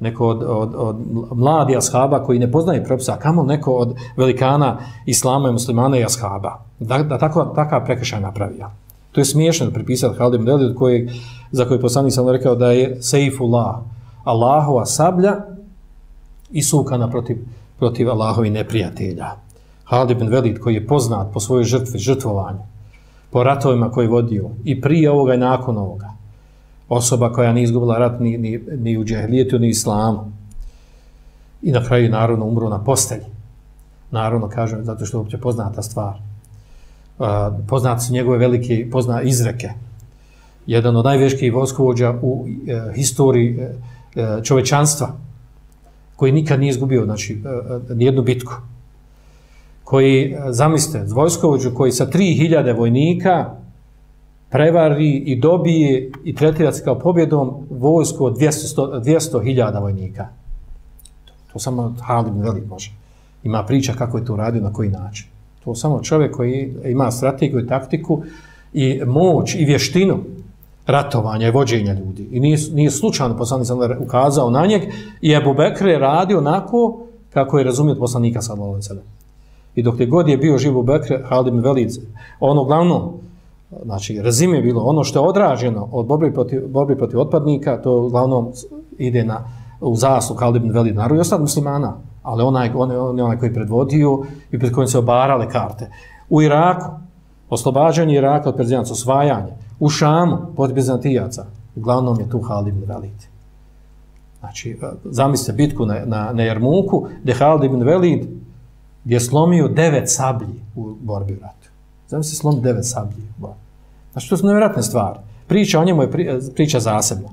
neko od, od, od mladi ashaba koji ne poznaje propisa, a kamo neko od velikana islama i muslimana i ashaba, da, da tako, takav prekršaj napravija. To je smiješno pripisati Halid ibn Velid, kojeg, za koji poslanik sam rekao da je Seifullah, Allahova sablja i sukana protiv, protiv Allahovi neprijatelja. Halid ibn Velid, koji je poznat po svojoj žrtvi, žrtvovanju, po ratovima koje je vodio, i prije ovoga i nakon ovoga, osoba koja nije izgubila rat ni, ni, ni u džehlijetu, ni u islamu. I na kraju, naravno, umro na postelji. Naravno, kažem, zato što je uopće poznata stvar. Uh, poznat su njegove velike pozna izreke. Jedan od najveških vojskovođa u e, historiji e, e, čovečanstva, koji nikad nije izgubio znači, e, e nijednu bitku. Koji, e, zamislite, vojskovođu koji sa 3000 vojnika prevari i dobije i tretira se kao pobjedom vojsko od 200.000 vojnika. To, samo Halid Velid može. Ima priča kako je to radio, na koji način. To samo čovjek koji ima strategiju i taktiku i moć i vještinu ratovanja i vođenja ljudi. I nije, nije slučajno poslanik sam ukazao na njeg i Ebu Bekr je radio onako kako je razumio poslanika sallallahu alejhi I dok je god je bio živ u Halid ibn Velid, ono glavno, znači rezime bilo ono što je odrađeno od borbi protiv, borbi protiv otpadnika, to uglavnom ide na, u zaslu Halid ibn Velid, Naru i ostali muslimana, ali onaj, on, on je onaj koji predvodio i pred kojim se obarale karte. U Iraku, oslobađanje Iraka od prezidenta, osvajanje. U Šamu, pod Bizantijaca, uglavnom je tu Halid ibn Velid. Znači, e, zamislite bitku na, na, na Jermuku, gdje Halid ibn Velid je slomio devet sablji u borbi u ratu. Zamislite slom devet sablji u borbi. Znači, to su nevjerojatne stvari. Priča o njemu je e, priča zasebna.